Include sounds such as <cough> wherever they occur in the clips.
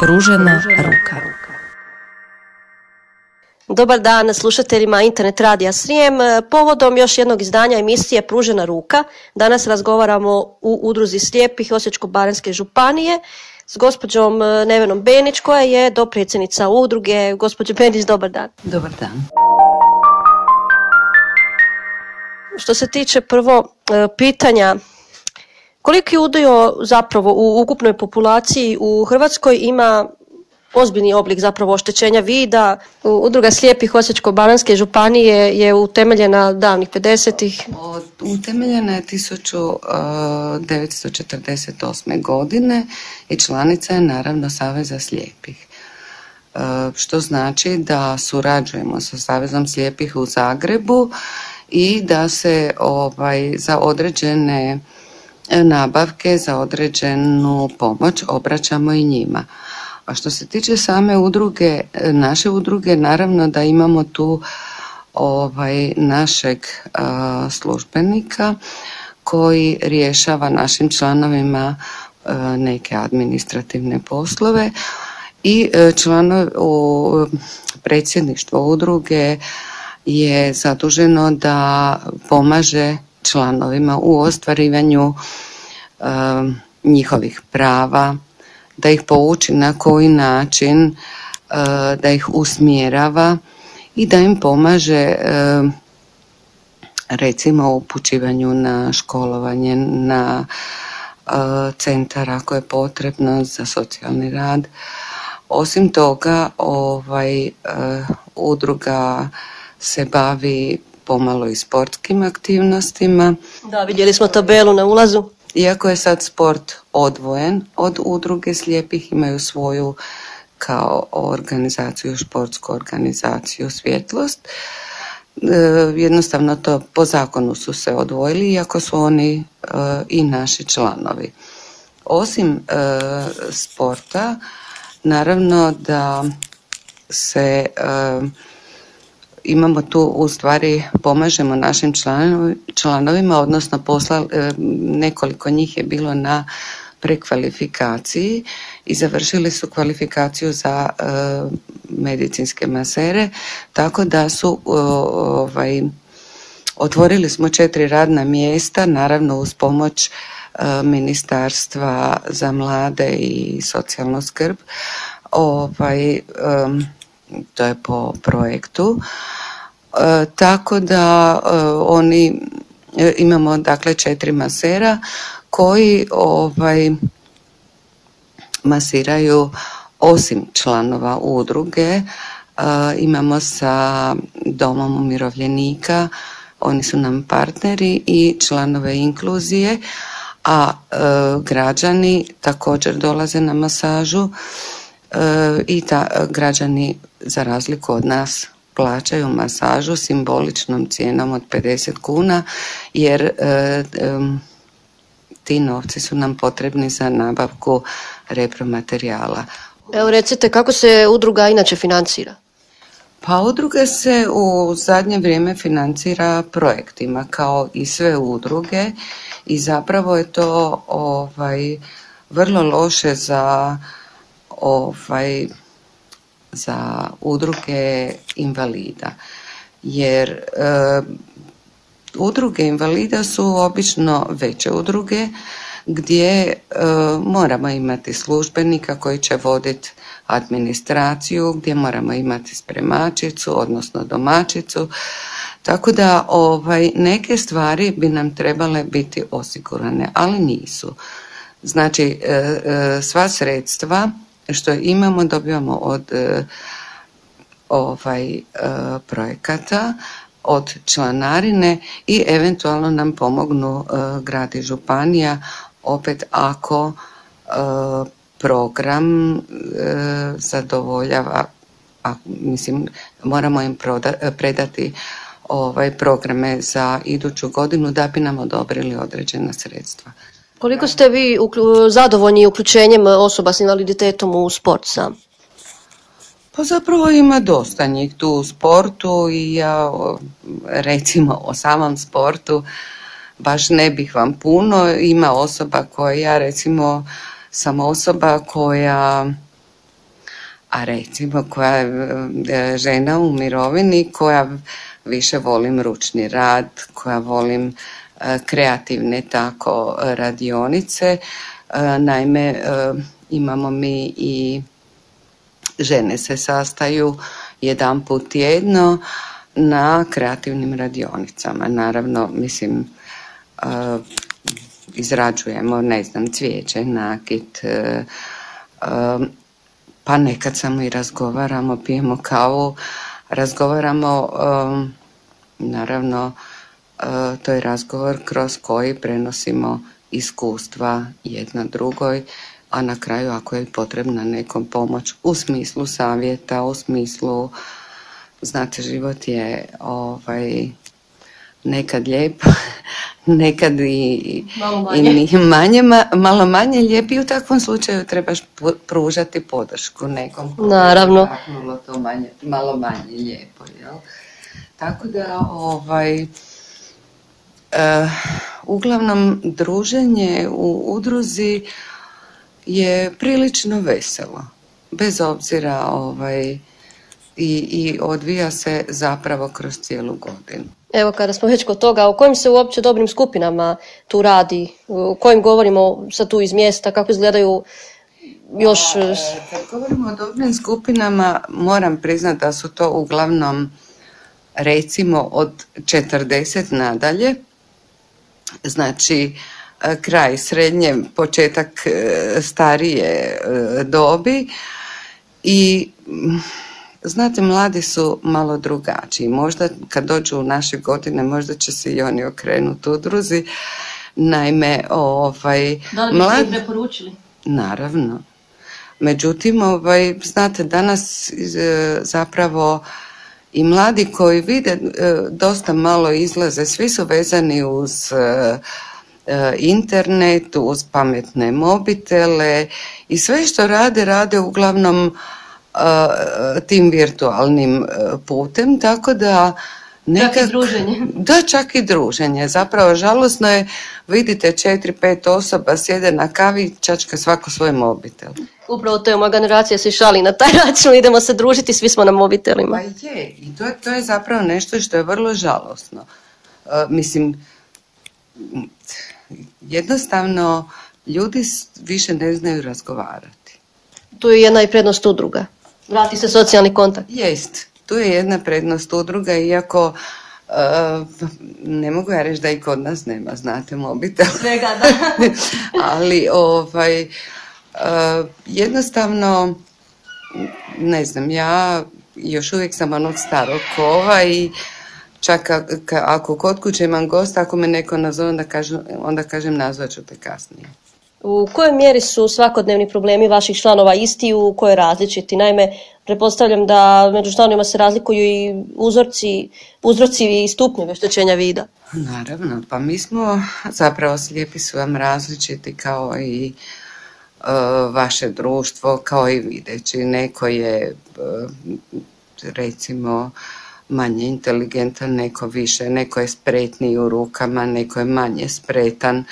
Pružena ruka. Dobar dan slušateljima Internet Radija Srijem. Povodom još jednog izdanja emisije Pružena ruka, danas razgovaramo u udruzi slijepih Osječko-baranjske županije s gospođom Nevenom Benić koja je dopredsjednica udruge. Gospođo Benić, dobar dan. Dobar dan. Što se tiče prvo e, pitanja koliki udio zapravo u ukupnoj populaciji u Hrvatskoj ima ozbiljni oblik zapravo oštećenja vida. Udruga slijepih Osječko-baranjske županije je utemeljena davnih 50-ih. Utemeljena je 1948. godine i članica je naravno Saveza slijepih. E, što znači da surađujemo sa Savezom slijepih u Zagrebu i da se ovaj, za određene nabavke, za određenu pomoć obraćamo i njima. A što se tiče same udruge, naše udruge, naravno da imamo tu ovaj našeg službenika koji rješava našim članovima neke administrativne poslove i e, članov u predsjedništvo udruge je zaduženo da pomaže članovima u ostvarivanju njihovih prava, da ih pouči na koji način, eh, da ih usmjerava i da im pomaže recimo u upućivanju na školovanje, na eh, centar ako je potrebno za socijalni rad. Osim toga, ovaj, eh, udruga se bavi pomalo i sportskim aktivnostima. Da, vidjeli smo tabelu na ulazu. Iako je sad sport odvojen od udruge slijepih, imaju svoju kao organizaciju, športsku organizaciju svjetlost. E, jednostavno to po zakonu su se odvojili, iako su oni e, i naši članovi. Osim e, sporta, naravno da se imamo tu u stvari pomažemo našim članovima, odnosno posla, e, nekoliko njih je bilo na prekvalifikaciji i završili su kvalifikaciju za e, medicinske masere, tako da su ovaj, otvorili smo četiri radna mjesta, naravno uz pomoć e, Ministarstva za mlade i socijalnu skrb. Ovaj, to je po projektu. E, tako da e, oni e, imamo dakle četiri masera koji ovaj masiraju osim članova udruge imamo sa domom umirovljenika oni su nam partneri i članove inkluzije a građani također dolaze na masažu i ta građani za razliku od nas plaćaju masažu simboličnom cijenom od 50 kuna jer e, ti novci su nam potrebni za nabavku repromaterijala. Evo recite kako se udruga inače financira? Pa udruga se u zadnje vrijeme financira projektima kao i sve udruge i zapravo je to ovaj vrlo loše za ovaj za udruge invalida jer e, udruge invalida su obično veće udruge gdje e, moramo imati službenika koji će voditi administraciju, gdje moramo imati spremačicu, odnosno domaćicu. Tako da ovaj, neke stvari bi nam trebale biti osigurane, ali nisu. Znači, e, sva sredstva što imamo dobivamo od e, ovaj e, projekata od članarine i eventualno nam pomognu e, grad i županija opet ako program zadovoljava a mislim moramo im predati ovaj programe za iduću godinu da bi nam odobrili određena sredstva. Koliko ste vi zadovoljni uključenjem osoba s invaliditetom u sport sam? Pa zapravo ima dosta njih tu u sportu i ja recimo o samom sportu baš ne bih vam puno. Ima osoba koja ja recimo sam osoba koja a recimo koja je žena u mirovini koja više volim ručni rad, koja volim kreativne tako radionice. E, naime, e, imamo mi i žene se sastaju jedan put tjedno na kreativnim radionicama. Naravno, mislim, izrađujemo, ne znam, cvijeće, nakit, pa nekad samo i razgovaramo, pijemo kavu, razgovaramo, naravno, to je razgovor kroz koji prenosimo iskustva jedna drugoj, a na kraju ako je potrebna nekom pomoć u smislu savjeta, u smislu, znate, život je ovaj, nekad lijep, <laughs> nekad i malo manje, i manje malo manje lijep i u takvom slučaju trebaš pružati podršku nekom Naravno. to manje, malo manje lijepo. Jel? Tako da ovaj, uglavnom druženje u udruzi je prilično veselo. Bez obzira ovaj, i, i odvija se zapravo kroz cijelu godinu. Evo kada smo već kod toga, o kojim se uopće dobrim skupinama tu radi, o kojim govorimo sad tu iz mjesta, kako izgledaju još... E, kad govorimo o dobrim skupinama, moram priznati da su to uglavnom recimo od 40 nadalje, znači e, kraj srednje, početak e, starije dobi i Znate, mladi su malo drugačiji. Možda kad dođu u naše godine, možda će se i oni okrenuti udruzi. Naime, ovaj... Da li mlad... ih preporučili? Naravno. Međutim, ovaj, znate, danas e, zapravo i mladi koji vide e, dosta malo izlaze, svi su vezani uz e, internet, uz pametne mobitele i sve što rade, rade uglavnom tim virtualnim putem, tako da Nekak, čak i druženje. <laughs> Da, čak i druženje. Zapravo žalosno je, vidite četiri, pet osoba sjede na kavi, čačka svako svoj mobitel. Upravo to je moja generacija se šali na taj <laughs> način, idemo se družiti, svi smo na mobitelima. Pa je, i to, to je zapravo nešto što je vrlo žalosno. mislim, jednostavno ljudi više ne znaju razgovarati. Tu je jedna i prednost udruga. Vrati se socijalni kontakt. Jest, tu je jedna prednost udruga, iako Uh, ne mogu ja reći da i kod nas nema, znate, mobitel. <laughs> Svega, da. <laughs> Ali, ovaj, uh, jednostavno, ne znam, ja još uvijek sam onog starog kova i čak ako kod kuće imam gosta, ako me neko nazove, onda kažem, onda kažem nazvat ću te kasnije. U kojoj mjeri su svakodnevni problemi vaših članova isti, u kojoj različiti? Naime, pretpostavljam da među članovima se razlikuju i uzorci, uzroci i stupnjevi oštećenja vida. Naravno, pa mi smo zapravo slijepi su vam različiti kao i e, vaše društvo, kao i videći. Neko je e, recimo manje inteligentan, neko više, neko je spretniji u rukama, neko je manje spretan.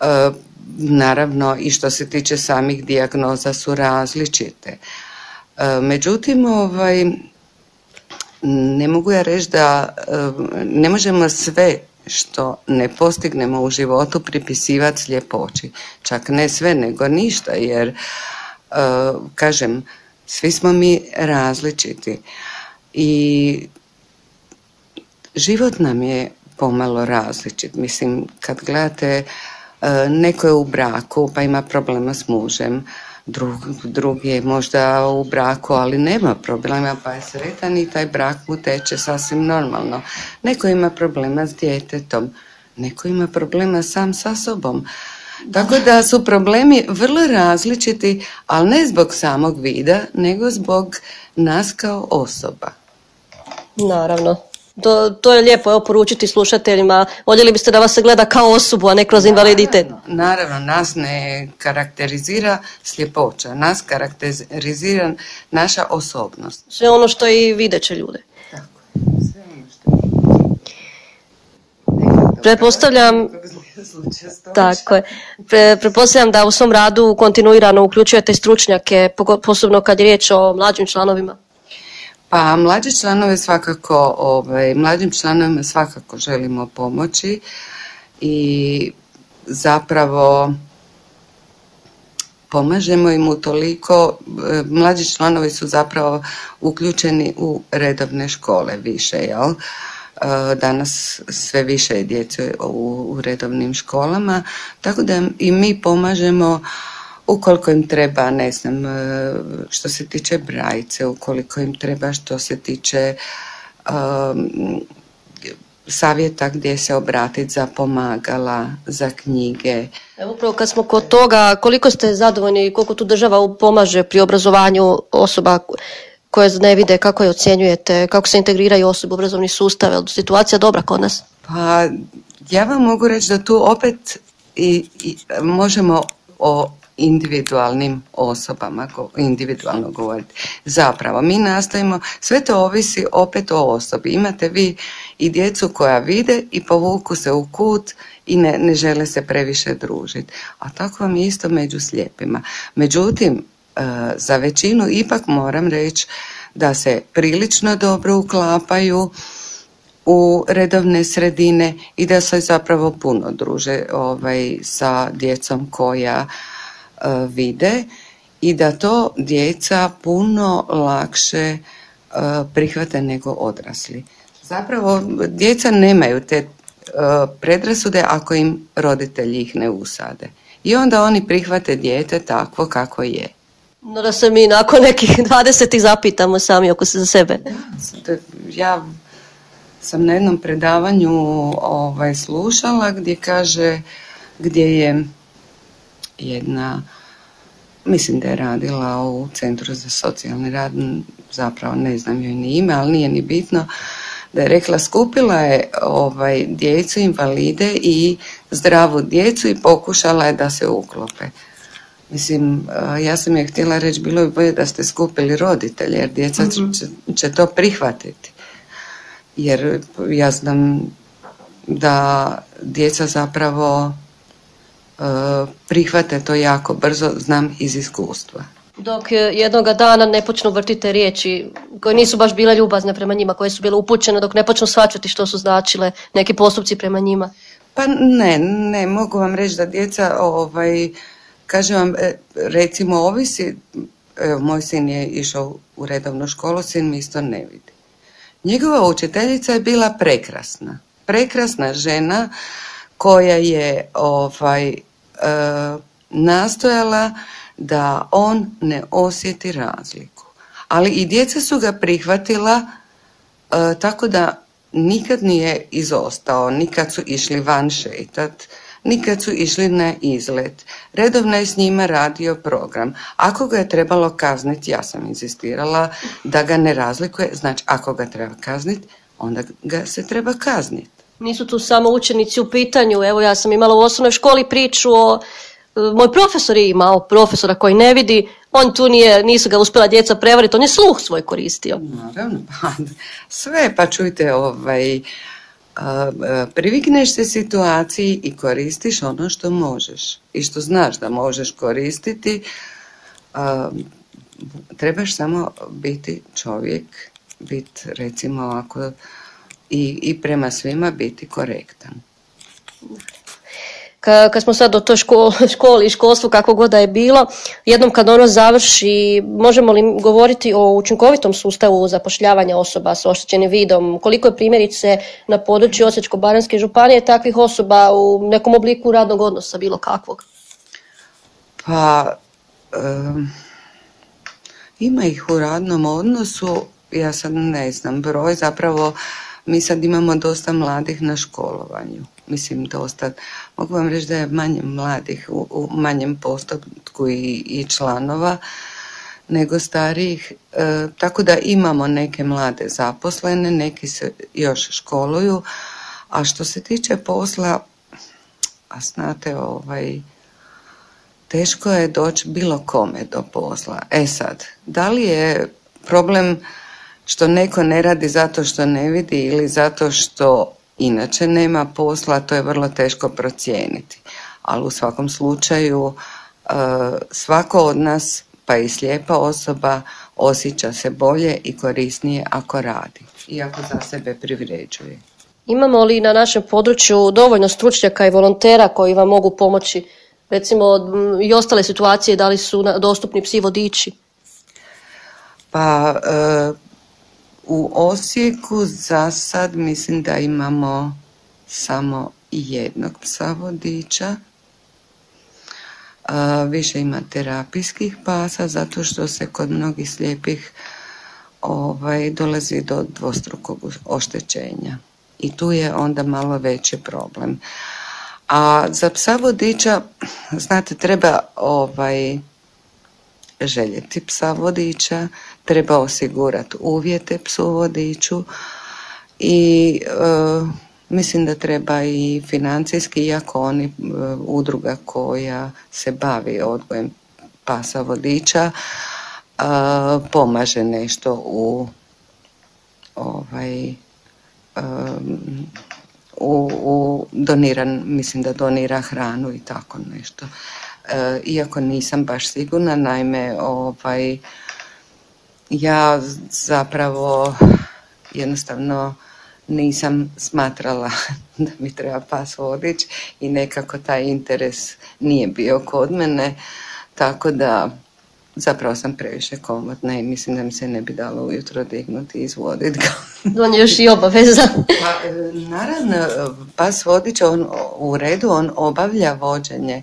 E, naravno i što se tiče samih dijagnoza su različite. E, međutim, ovaj, ne mogu ja reći da e, ne možemo sve što ne postignemo u životu pripisivati sljepoći. Čak ne sve, nego ništa, jer, e, kažem, svi smo mi različiti i život nam je pomalo različit. Mislim, kad gledate neko je u braku pa ima problema s mužem, drugi je možda u braku ali nema problema pa je sretan i taj brak mu teče sasvim normalno. Neko ima problema s djetetom, neko ima problema sam sa sobom. Tako da su problemi vrlo različiti, ali ne zbog samog vida, nego zbog nas kao osoba. Naravno. To, to je lijepo evo, poručiti slušateljima. Voljeli biste da vas se gleda kao osobu, a ne kroz invaliditet. Naravno, nas ne karakterizira sljepoća. Nas karakterizira naša osobnost. Sve ono što i videće ljude. Tako, sve ono što... Pretpostavljam <laughs> Tako je. Pre, prepostavljam da u svom radu kontinuirano uključujete stručnjake, posebno kad je riječ o mlađim članovima. Pa mlađi članove svakako, ovaj, mlađim članovima svakako želimo pomoći i zapravo pomažemo im u toliko, e, mlađi članovi su zapravo uključeni u redovne škole više, jel? E, danas sve više je djece u, redovnim školama, tako da i mi pomažemo ukoliko im treba, ne znam, e, što se tiče brajice, ukoliko im treba što se tiče savjeta gdje se obratiti za pomagala, za knjige. Evo upravo kad smo kod toga, koliko ste zadovoljni i koliko tu država pomaže pri obrazovanju osoba koje ne vide, kako je ocjenjujete, kako se integriraju osobe u obrazovni sustav, je situacija dobra kod nas? Pa ja vam mogu reći da tu opet i, i možemo o individualnim osobama, individualno govoriti. Zapravo, mi nastojimo, sve to ovisi opet o osobi. Imate vi i djecu koja vide i povuku se u kut i ne, ne žele se previše družiti. A tako vam je isto među slijepima. Međutim, e, za većinu ipak moram reći da se prilično dobro uklapaju u redovne sredine i da se zapravo puno druže ovaj, sa djecom koja vide i da to djeca puno lakše e, prihvate nego odrasli. Zapravo djeca nemaju te e, predrasude ako im roditelji ih ne usade. I onda oni prihvate dijete takvo kako je. No da se mi nakon nekih <laughs> 20 zapitamo sami oko se za sebe. Ja sam na jednom predavanju ovaj, slušala gdje kaže gdje je jedna, mislim da je radila u Centru za socijalni rad, zapravo ne znam joj ni ime, ali nije ni bitno, da je rekla skupila je ovaj, djecu, invalide i zdravu djecu i pokušala je da se uklope. Mislim, ja sam je htjela reći, bilo bi bolje da ste skupili roditelje, jer djeca mhm. će, će to prihvatiti. Jer ja znam da djeca zapravo prihvate to jako brzo, znam iz iskustva. Dok jednoga dana ne počnu vrtiti riječi koje nisu baš bile ljubazne prema njima, koje su bile upućene, dok ne počnu shvaćati što su značile neki postupci prema njima. Pa ne, ne, mogu vam reći da djeca, ovaj, kažem vam, e, recimo ovisi, evo, moj sin je išao u redovnu školu, sin mi isto ne vidi. Njegova učiteljica je bila prekrasna, prekrasna žena koja je ovaj, E, nastojala da on ne osjeti razliku. Ali i djeca su ga prihvatila e, tako da nikad nije izostao, nikad su išli van šetat, nikad su išli na izlet. Redovno je s njima radio program. Ako ga je trebalo kazniti, ja sam insistirala da ga ne razlikuje, znači ako ga treba kazniti, onda ga se treba kazniti. Nisu tu samo učenici u pitanju, evo ja sam imala u osnovnoj školi priču o e, moj profesor je imao profesora koji ne vidi, on tu nije, nisu ga uspjela djeca prevariti, on je sluh svoj koristio. Naravno, <laughs> pa sve, pa čujte, ovaj, privikneš se situaciji i koristiš ono što možeš. I što znaš da možeš koristiti, trebaš samo biti čovjek, biti recimo ako i, i prema svima biti korektan. Kad smo sad o toj školi i školstvu, kako god da je bilo, jednom kad ono završi, možemo li govoriti o učinkovitom sustavu zapošljavanja osoba s oštećenim vidom? Koliko je primjerice na području Osječko-Baranjske županije takvih osoba u nekom obliku radnog odnosa, bilo kakvog? Pa, ima ih u radnom odnosu, ja sad ne znam broj, zapravo mi sad imamo dosta mladih na školovanju. Mislim, dosta. Mogu vam reći da je manje mladih u, manjem postupku i, i članova nego starijih. E, tako da imamo neke mlade zaposlene, neki se još školuju. A što se tiče posla, a znate, ovaj, teško je doći bilo kome do posla. E sad, da li je problem što neko ne radi zato što ne vidi ili zato što inače nema posla, to je vrlo teško procijeniti. Ali u svakom slučaju e, svako od nas, pa i slijepa osoba, osjeća se bolje i korisnije ako radi i ako za sebe privređuje. Imamo li na našem području dovoljno stručnjaka i volontera koji vam mogu pomoći? Recimo i ostale situacije, da li su dostupni psi vodiči? Pa e, u Osijeku za sad mislim da imamo samo jednog psa vodiča. E, više ima terapijskih pasa zato što se kod mnogih slijepih ovaj, dolazi do dvostrukog oštećenja. I tu je onda malo veći problem. A za psa vodiča, znate, treba ovaj, željeti psa vodiča, treba osigurati uvjete psu vodiču i e, mislim da treba i financijski, iako oni e, udruga koja se bavi odgojem pasa vodiča, e, pomaže nešto u ovaj u, u doniran, mislim da donira hranu i tako nešto. E, iako nisam baš sigurna, naime, ovaj, ja zapravo jednostavno nisam smatrala <laughs> da mi treba pas vodič i nekako taj interes nije bio kod mene, tako da zapravo sam previše komotna i mislim da mi se ne bi dalo ujutro dignuti i izvoditi ga. <laughs> On je još i obaveza. pa, naravno, pas vodič on, u redu, on obavlja vođenje,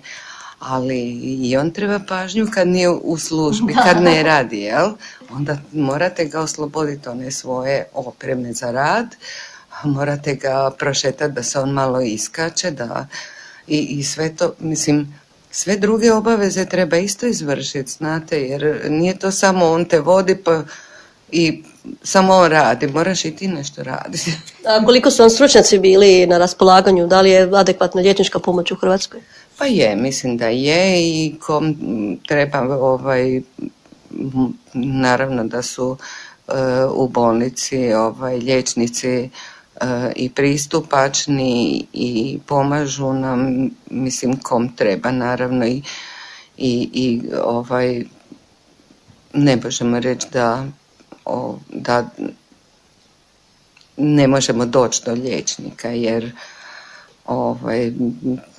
ali i on treba pažnju kad nije u službi, kad ne <laughs> radi, jel? Onda morate ga osloboditi one svoje opreme za rad, morate ga prošetati da se on malo iskače, da i, i sve to, mislim, sve druge obaveze treba isto izvršiti, znate, jer nije to samo on te vodi pa i samo on radi, moraš i ti nešto raditi. <laughs> A koliko su vam stručnjaci bili na raspolaganju, da li je adekvatna liječnička pomoć u Hrvatskoj? Pa je, mislim da je i kom treba ovaj, naravno da su e, u bolnici ovaj, liječnici i pristupačni i pomažu nam, mislim kom treba naravno i, i, i ovaj ne možemo reći da, da ne možemo doći do liječnika jer ovaj,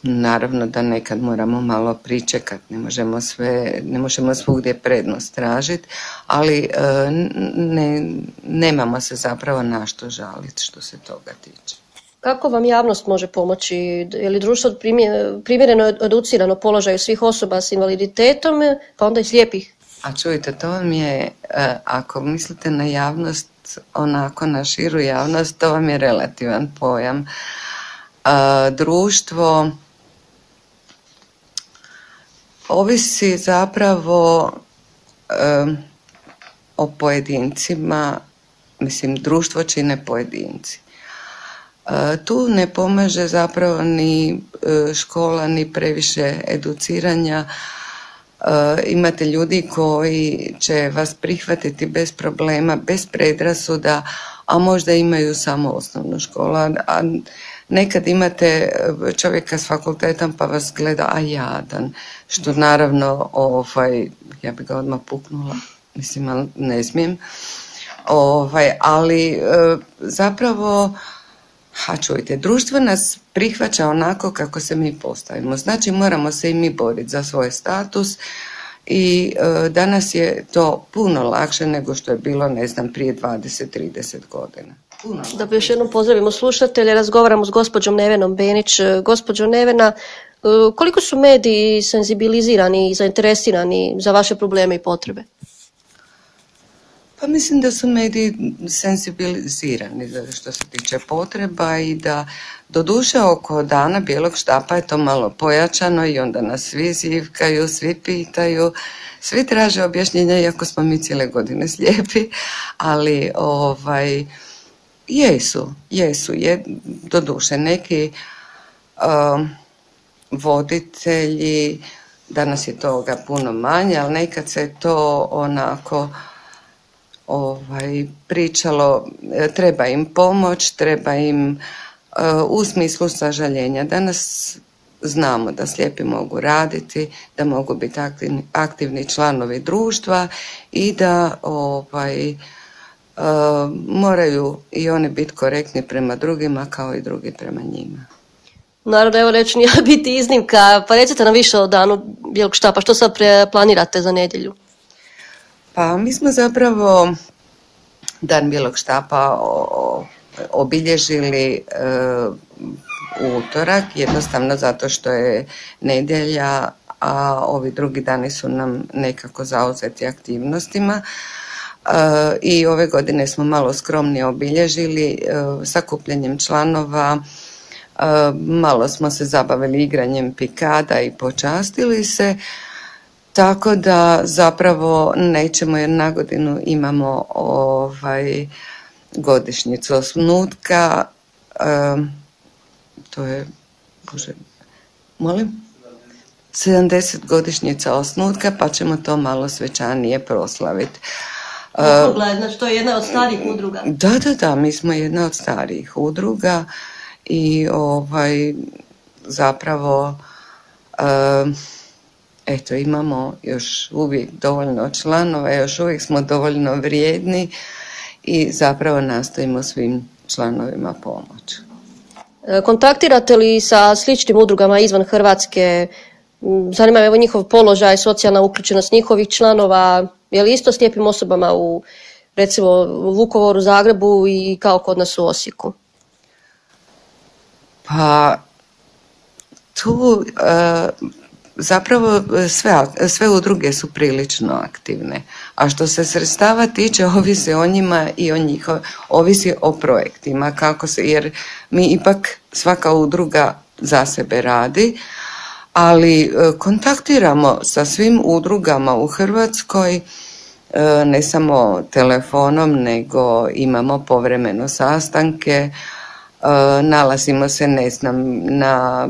naravno da nekad moramo malo pričekati, ne možemo sve, ne možemo svugdje prednost tražiti, ali e, ne, nemamo se zapravo na što žaliti što se toga tiče. Kako vam javnost može pomoći? Je li društvo primjereno educirano položaju svih osoba s invaliditetom, pa onda i slijepih? A čujte, to vam je, e, ako mislite na javnost, onako na širu javnost, to vam je relativan pojam društvo ovisi zapravo o pojedincima, mislim društvo čine pojedinci. Tu ne pomaže zapravo ni e, škola, ni previše educiranja. Imate ljudi koji će vas prihvatiti bez problema, bez predrasuda, a možda imaju samo osnovnu školu. Nekad imate e, čovjeka s fakultetom pa vas gleda, a jadan, što naravno, ovaj, ja bi ga odmah puknula, mislim, ali ne smijem. Ovaj, ali e, zapravo, a čujte, društvo nas prihvaća onako kako se mi postavimo. Znači moramo se i mi boriti za svoj status i e, danas je to puno lakše nego što je bilo, ne znam, prije 20-30 godina. Da još jednom pozdravimo slušatelje, razgovaramo s gospođom Nevenom Benić. E, gospođo Nevena, e, koliko su mediji senzibilizirani i zainteresirani za vaše probleme i potrebe? Pa mislim da su mediji sensibilizirani što se tiče potreba i da doduše oko dana bijelog štapa je to malo pojačano i onda nas svi zivkaju, svi pitaju, svi traže objašnjenja iako smo mi cijele godine slijepi, ali ovaj Jesu, jesu, je, doduše neki um, voditelji, danas je toga puno manje, ali nekad se to onako ovaj, pričalo, treba im pomoć, treba im u smislu sažaljenja. Danas znamo da slijepi mogu raditi, da mogu biti aktivni, aktivni članovi društva i da ovaj, moraju i oni biti korektni prema drugima kao i drugi prema njima. Naravno, evo reći nije <laughs> biti iznimka, pa recite nam više o danu bijelog štapa, što sad planirate za nedjelju? Pa mi smo zapravo dan bijelog štapa obilježili e, utorak, jednostavno zato što je nedjelja, a ovi drugi dani su nam nekako zauzeti aktivnostima. E, I ove godine smo malo skromnije obilježili e, sakupljanjem članova, e, malo smo se zabavili igranjem pikada i počastili se, tako da zapravo nećemo jer na godinu imamo ovaj godišnjicu osnutka, to je, bože, molim? 70 godišnjica osnutka, pa ćemo to malo svečanije proslaviti. Znači to je jedna od starijih udruga. Da, da, da, mi smo jedna od starijih udruga i ovaj zapravo eto imamo još uvijek dovoljno članova, još uvijek smo dovoljno vrijedni i zapravo nastojimo svim članovima pomoći. E, kontaktirate li sa sličnim udrugama izvan Hrvatske? Mm, zanima me evo njihov položaj, socijalna uključenost njihovih članova. Je li isto s lijepim osobama u recimo Vukovaru, Zagrebu i kao kod nas u Osijeku? Pa tu e, zapravo sve, sve udruge su prilično aktivne. A što se sredstava tiče, <laughs> ovisi o njima i o njihov, ovisi o projektima, kako se, jer mi ipak svaka udruga za sebe radi, ali e, kontaktiramo sa svim udrugama u Hrvatskoj, e, ne samo telefonom, nego imamo povremeno sastanke, e, nalazimo se, ne znam, na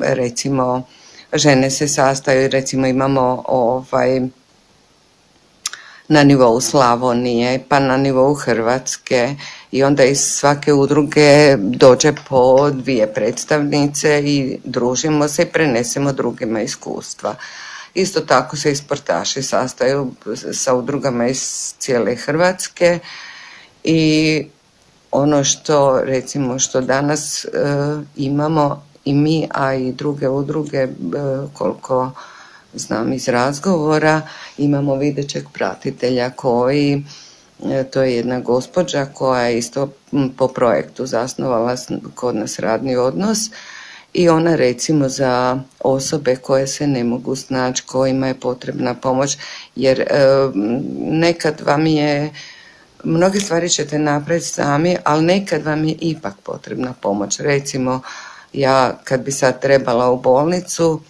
recimo žene se sastaju, recimo imamo ovaj na nivou Slavonije, pa na nivou Hrvatske i onda iz svake udruge dođe po dvije predstavnice i družimo se i prenesemo drugima iskustva. Isto tako se i sportaši sastaju sa udrugama iz cijele Hrvatske i ono što recimo što danas e, imamo i mi, a i druge udruge, e, koliko znam iz razgovora, imamo videćeg pratitelja koji, to je jedna gospođa koja je isto po projektu zasnovala kod nas radni odnos i ona recimo za osobe koje se ne mogu snaći, kojima je potrebna pomoć, jer e, nekad vam je mnoge stvari ćete napraviti sami, ali nekad vam je ipak potrebna pomoć. Recimo, ja kad bi sad trebala u bolnicu,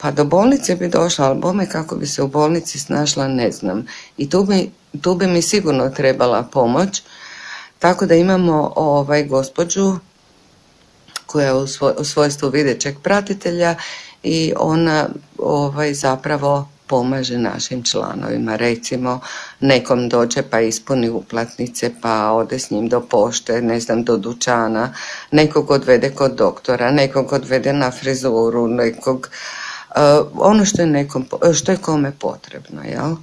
pa do bolnice bi došla, ali bome kako bi se u bolnici snašla ne znam. I tu bi, tu bi mi sigurno trebala pomoć. Tako da imamo ovaj gospođu koja je u, u svojstvu videćeg pratitelja i ona ovaj zapravo pomaže našim članovima. Recimo, nekom dođe pa ispuni uplatnice, pa ode s njim do pošte, ne znam, do dućana, nekog odvede kod doktora, nekog odvede na frizuru, nekog, ono što je, nekom, što je kome potrebno, jel?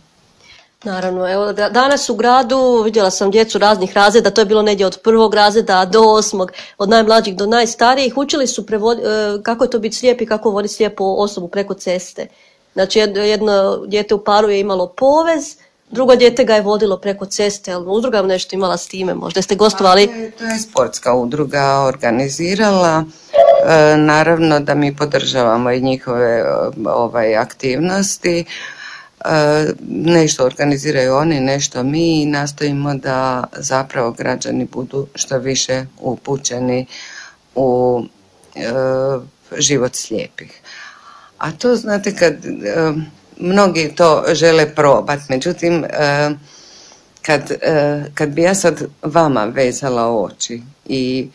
Naravno, evo danas u gradu vidjela sam djecu raznih razreda, to je bilo negdje od prvog razreda do osmog, od najmlađih do najstarijih, učili su prevod, e, kako je to biti slijep i kako voditi slijepu osobu preko ceste. Znači jedno dijete u paru je imalo povez, drugo dijete ga je vodilo preko ceste, ali udruga nešto imala s time, možda ste gostovali? To je, sportska udruga organizirala, naravno da mi podržavamo i njihove ovaj, aktivnosti, e, nešto organiziraju oni, nešto mi i nastojimo da zapravo građani budu što više upućeni u e, život slijepih. A to znate kad e, mnogi to žele probati, međutim e, kad, e, kad bi ja sad vama vezala oči i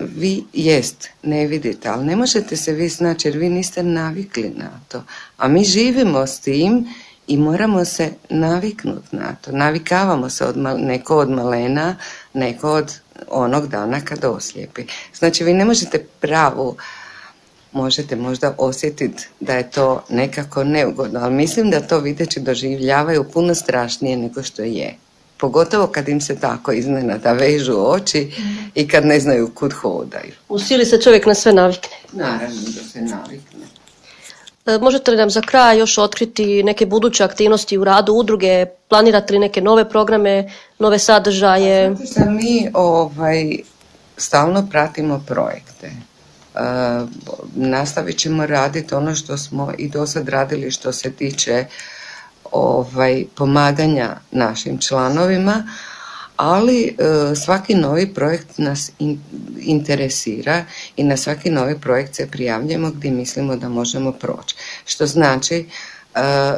vi jest, ne vidite, ali ne možete se vi snaći jer vi niste navikli na to. A mi živimo s tim i moramo se naviknuti na to. Navikavamo se od neko od malena, neko od onog dana kad oslijepi. Znači vi ne možete pravu možete možda osjetiti da je to nekako neugodno, ali mislim da to videći doživljavaju puno strašnije nego što je. Pogotovo kad im se tako iznenada vežu oči i kad ne znaju kud hodaju. U sili se čovjek na sve navikne. Naravno da se navikne. E, možete li nam za kraj još otkriti neke buduće aktivnosti u radu udruge? Planirate li neke nove programe, nove sadržaje? Zato mi ovaj, stalno pratimo projekte. E, nastavit ćemo raditi ono što smo i do sad radili što se tiče ovaj, pomaganja našim članovima, ali e, svaki novi projekt nas interesira i na svaki novi projekt se prijavljamo gdje mislimo da možemo proći. Što znači e,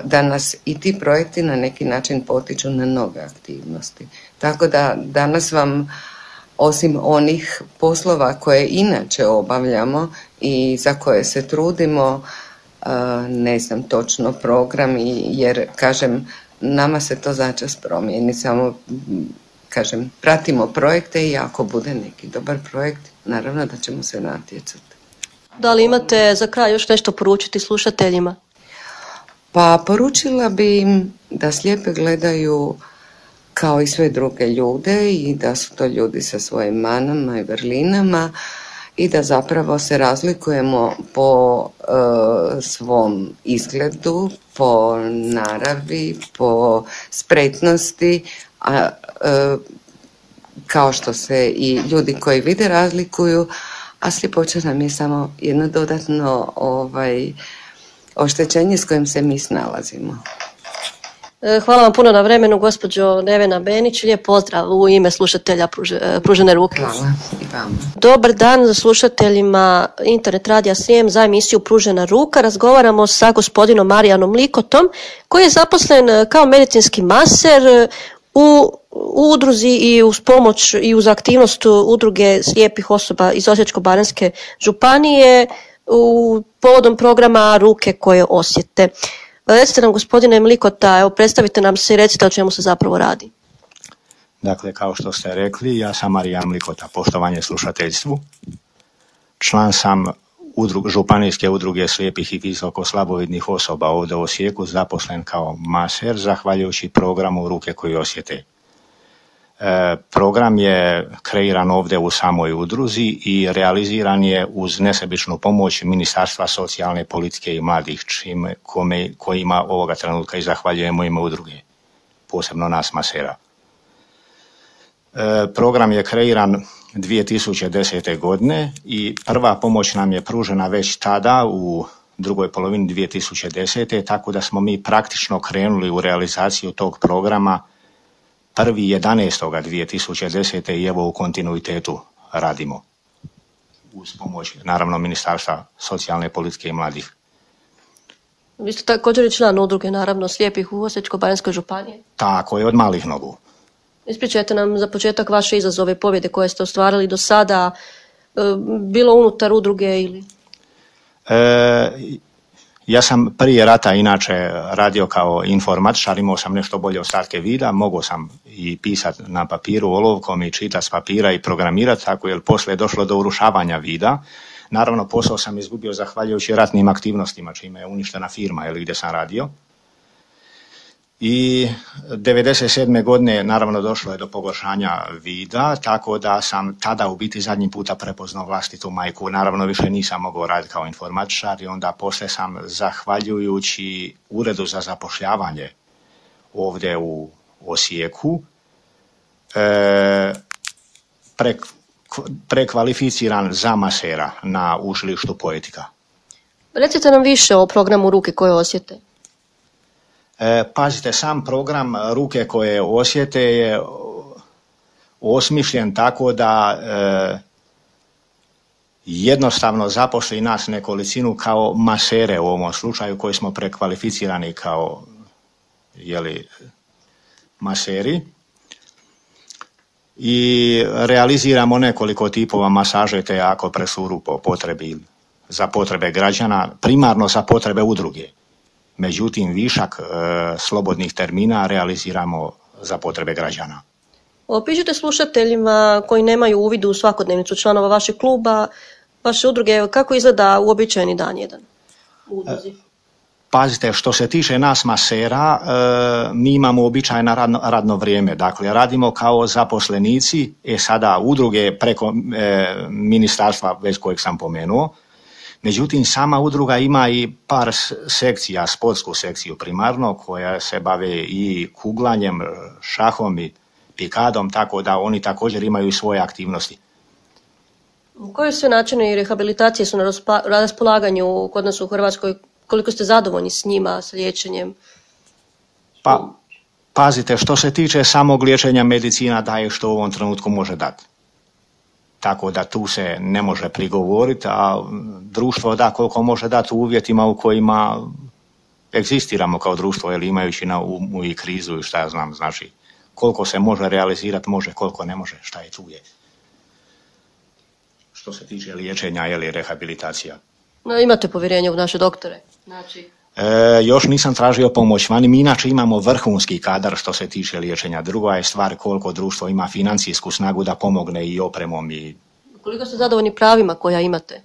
da nas i ti projekti na neki način potiču na nove aktivnosti. Tako da danas vam osim onih poslova koje inače obavljamo i za koje se trudimo, ne znam točno program jer kažem nama se to začas promijeni, samo kažem pratimo projekte i ako bude neki dobar projekt naravno da ćemo se natjecati. Da li imate za kraj još nešto poručiti slušateljima? Pa poručila bi im da slijepe gledaju kao i sve druge ljude i da su to ljudi sa svojim manama i vrlinama i da zapravo se razlikujemo po e, svom izgledu, po naravi, po spretnosti, a e, kao što se i ljudi koji vide razlikuju, a sljepoća nam je samo jedno dodatno ovaj, oštećenje s kojim se mi snalazimo. E, hvala vam puno na vremenu, gospođo Nevena Benić. Lijep pozdrav u ime slušatelja e, Pružene ruke. Hvala i vam. Dobar dan slušateljima Internet Radija Srijem za emisiju Pružena ruka. Razgovaramo sa gospodinom Marijanom Likotom koji je zaposlen e, kao medicinski maser u udruzi i uz pomoć i uz aktivnost udruge slijepih osoba iz Osječko-baranjske županije u povodom programa Ruke koje osjete. Recite nam gospodine Mlikota, evo predstavite nam se i recite o čemu se zapravo radi. Dakle, kao što ste rekli, ja sam Marija Mlikota, poštovanje slušateljstvu. Član sam udrug, županijske udruge slijepih i visoko slabovidnih osoba ovdje u Osijeku, zaposlen kao maser, zahvaljujući programu Ruke koji osjete. E, program je kreiran ovdje u samoj udruzi i realiziran je uz nesebičnu pomoć Ministarstva socijalne politike i mladih, čime, kome, kojima ovoga trenutka i zahvaljujemo ime udruge, posebno nas masera. E, program je kreiran 2010. godine i prva pomoć nam je pružena već tada u drugoj polovini 2010. tako da smo mi praktično krenuli u realizaciju tog programa 1.11.2010. i evo u kontinuitetu radimo uz pomoć naravno Ministarstva socijalne politike i mladih. Vi ste također i član udruge, naravno, slijepih u Osječko-Baranjskoj županiji. Tako je, od malih nogu. Ispričajte nam za početak vaše izazove pobjede koje ste ostvarili do sada, e, bilo unutar udruge ili? E, ja sam prije rata inače radio kao informatičar, imao sam nešto bolje ostatke vida, mogao sam i pisati na papiru olovkom i čitati s papira i programirati, tako jer poslije je došlo do urušavanja vida. Naravno, posao sam izgubio zahvaljujući ratnim aktivnostima, čime je uništena firma ili gdje sam radio i 97. godine naravno došlo je do pogoršanja vida, tako da sam tada u biti zadnji puta prepoznao vlastitu majku. Naravno više nisam mogao raditi kao informatičar i onda poslije sam zahvaljujući uredu za zapošljavanje ovdje u Osijeku e, prekvalificiran za masera na učilištu poetika. Recite nam više o programu Ruke koje osjete. E, pazite, sam program ruke koje osjete je osmišljen tako da e, jednostavno zaposli nas nekolicinu kao masere u ovom slučaju koji smo prekvalificirani kao jeli, maseri i realiziramo nekoliko tipova masaže te ako presuru po potrebi za potrebe građana, primarno za potrebe udruge međutim višak e, slobodnih termina realiziramo za potrebe građana. Opišite slušateljima koji nemaju uvidu u svakodnevnicu članova vašeg kluba, vaše udruge, kako izgleda uobičajeni dan jedan u udruzi? Pazite, što se tiče nas masera, e, mi imamo običajno radno, radno vrijeme. Dakle, radimo kao zaposlenici, e sada udruge preko e, ministarstva već kojeg sam pomenuo. Međutim, sama udruga ima i par sekcija, sportsku sekciju primarno, koja se bave i kuglanjem, šahom i pikadom, tako da oni također imaju svoje aktivnosti. Koje sve načine i rehabilitacije su na raspolaganju kod nas u Hrvatskoj? Koliko ste zadovoljni s njima, s liječenjem? Pa, pazite, što se tiče samog liječenja medicina daje što u ovom trenutku može dati. Tako da tu se ne može prigovoriti, a društvo da koliko može dati u uvjetima u kojima egzistiramo kao društvo, ili imajući na umu i krizu i šta ja znam, znači koliko se može realizirati, može, koliko ne može, šta je tu je. Što se tiče liječenja ili rehabilitacija. No, imate povjerenje u naše doktore? Znači... E, još nisam tražio pomoć vani, mi inače imamo vrhunski kadar što se tiče liječenja. Druga je stvar koliko društvo ima financijsku snagu da pomogne i opremom. I... Koliko ste zadovoljni pravima koja imate?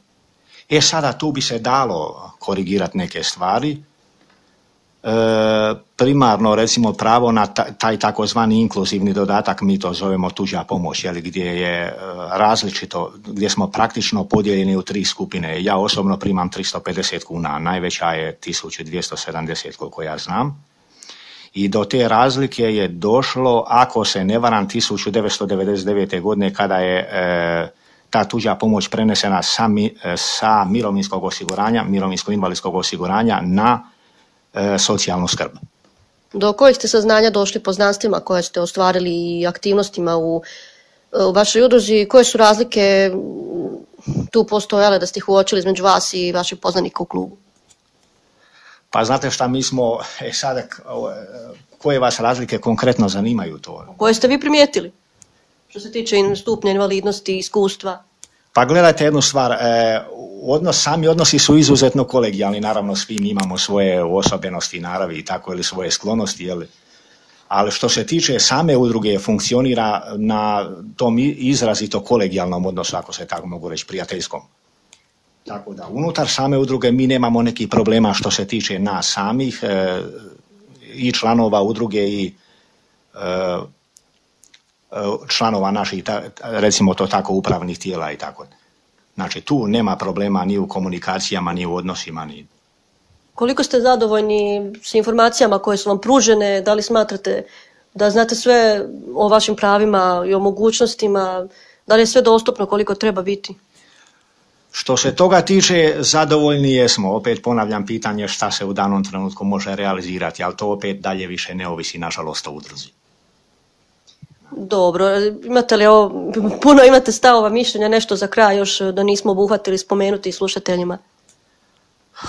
E sada tu bi se dalo korigirati neke stvari. E, primarno recimo pravo na taj takozvani inkluzivni dodatak, mi to zovemo tuđa pomoć, jeli, gdje je e, različito, gdje smo praktično podijeljeni u tri skupine. Ja osobno primam 350 kuna, najveća je 1270 koliko ja znam. I do te razlike je došlo, ako se ne varam, 1999. godine kada je e, ta tuđa pomoć prenesena sa, sa mirovinskog osiguranja, mirovinsko-invalidskog osiguranja na E, socijalnu skrb. Do kojih ste saznanja došli po znanstvima koje ste ostvarili i aktivnostima u, e, u vašoj udruzi? Koje su razlike tu postojale da ste ih uočili između vas i vaših poznanika u klubu? Pa znate šta, mi smo, e sada, koje vas razlike konkretno zanimaju to? Koje ste vi primijetili? Što se tiče stupnja invalidnosti, iskustva? Pa gledajte jednu stvar, e, odnos, sami odnosi su izuzetno kolegijalni, naravno svi mi imamo svoje osobenosti, naravi i tako ili svoje sklonosti, jel? ali što se tiče same udruge funkcionira na tom izrazito kolegijalnom odnosu, ako se tako mogu reći, prijateljskom. Tako da unutar same udruge mi nemamo nekih problema što se tiče nas samih e, i članova udruge i e, članova naših, recimo to tako, upravnih tijela i tako. Znači tu nema problema ni u komunikacijama, ni u odnosima. Ni... Koliko ste zadovoljni s informacijama koje su vam pružene? Da li smatrate da znate sve o vašim pravima i o mogućnostima? Da li je sve dostupno koliko treba biti? Što se toga tiče, zadovoljni jesmo. Opet ponavljam pitanje šta se u danom trenutku može realizirati, ali to opet dalje više ne ovisi, nažalost, o udruzi. Dobro, imate li ovo, puno imate stavova mišljenja, nešto za kraj još da nismo obuhvatili spomenuti slušateljima?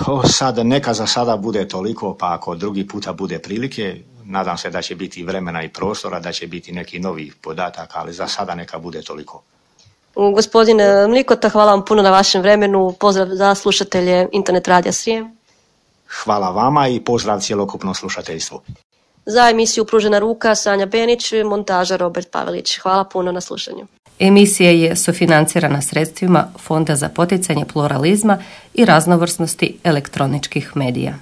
O, sada, neka za sada bude toliko, pa ako drugi puta bude prilike, nadam se da će biti vremena i prostora, da će biti neki novi podatak, ali za sada neka bude toliko. Gospodine Mlikota, hvala vam puno na vašem vremenu, pozdrav za slušatelje Internet Radija Srijem. Hvala vama i pozdrav cjelokupnom slušateljstvu. Za emisiju Pružena ruka Sanja Benić, montaža Robert Pavelić. Hvala puno na slušanju. Emisija je sufinancirana sredstvima Fonda za poticanje pluralizma i raznovrsnosti elektroničkih medija.